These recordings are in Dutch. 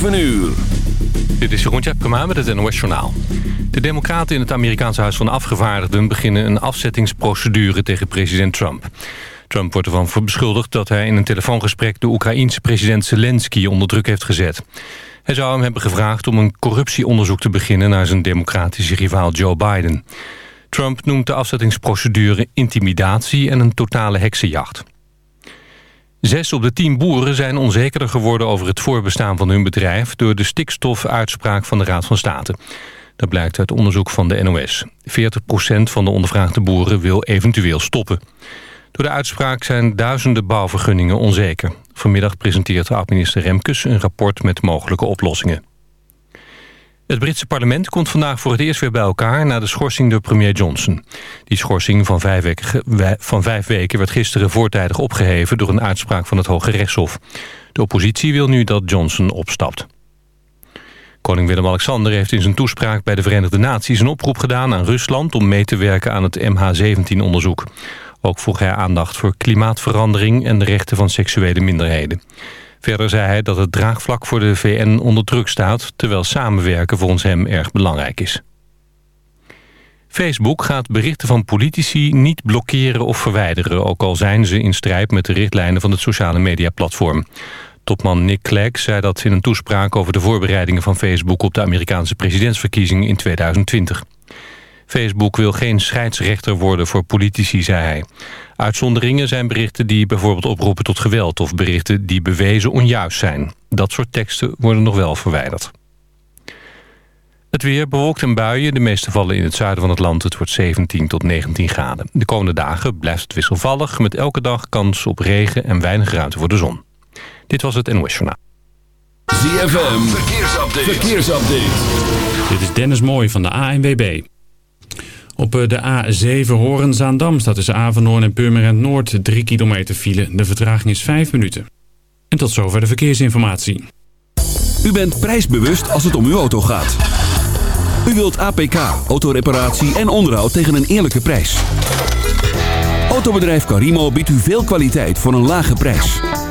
7 uur. Dit is Jeroen Tjepkema met het NOS Journaal. De democraten in het Amerikaanse Huis van Afgevaardigden... beginnen een afzettingsprocedure tegen president Trump. Trump wordt ervan beschuldigd dat hij in een telefoongesprek... de Oekraïense president Zelensky onder druk heeft gezet. Hij zou hem hebben gevraagd om een corruptieonderzoek te beginnen... naar zijn democratische rivaal Joe Biden. Trump noemt de afzettingsprocedure intimidatie en een totale heksenjacht. Zes op de tien boeren zijn onzekerder geworden over het voorbestaan van hun bedrijf... door de stikstofuitspraak van de Raad van State. Dat blijkt uit onderzoek van de NOS. 40% van de ondervraagde boeren wil eventueel stoppen. Door de uitspraak zijn duizenden bouwvergunningen onzeker. Vanmiddag presenteert oud-minister Remkes een rapport met mogelijke oplossingen. Het Britse parlement komt vandaag voor het eerst weer bij elkaar... na de schorsing door premier Johnson. Die schorsing van vijf, weken, van weken werd gisteren voortijdig opgeheven... door een uitspraak van het Hoge Rechtshof. De oppositie wil nu dat Johnson opstapt. Koning Willem-Alexander heeft in zijn toespraak bij de Verenigde Naties... een oproep gedaan aan Rusland om mee te werken aan het MH17-onderzoek. Ook vroeg hij aandacht voor klimaatverandering... en de rechten van seksuele minderheden. Verder zei hij dat het draagvlak voor de VN onder druk staat... terwijl samenwerken volgens hem erg belangrijk is. Facebook gaat berichten van politici niet blokkeren of verwijderen... ook al zijn ze in strijd met de richtlijnen van het sociale mediaplatform. Topman Nick Clegg zei dat in een toespraak over de voorbereidingen van Facebook... op de Amerikaanse presidentsverkiezingen in 2020. Facebook wil geen scheidsrechter worden voor politici, zei hij. Uitzonderingen zijn berichten die bijvoorbeeld oproepen tot geweld... of berichten die bewezen onjuist zijn. Dat soort teksten worden nog wel verwijderd. Het weer bewolkt en buien. De meeste vallen in het zuiden van het land. Het wordt 17 tot 19 graden. De komende dagen blijft het wisselvallig... met elke dag kans op regen en weinig ruimte voor de zon. Dit was het NOS Journaal. ZFM, verkeersupdate. verkeersupdate. Dit is Dennis Mooij van de ANWB. Op eh, de A7 Horen-Zaandam staat tussen Avenhoorn en Purmerend Noord 3 kilometer file. De vertraging is 5 minuten. En tot zover de verkeersinformatie. U bent prijsbewust als het om uw auto gaat. U wilt APK, autoreparatie en onderhoud tegen een eerlijke prijs. Autobedrijf Carimo biedt u veel kwaliteit voor een lage prijs.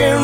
In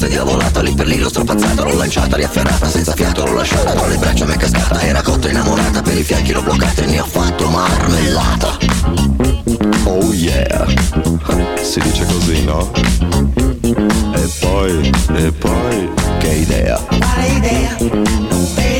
testa diavolata Lì per lì l'ho strapazzata, l'ho lanciata, riafferrata Senza fiato l'ho lasciata, con le braccia mi è cascata Era cotta innamorata, per i fianchi l'ho bloccata E ne ho fatto marmellata Oh yeah Si dice così, no? E poi, e poi Che idea Quale idea? Non vedo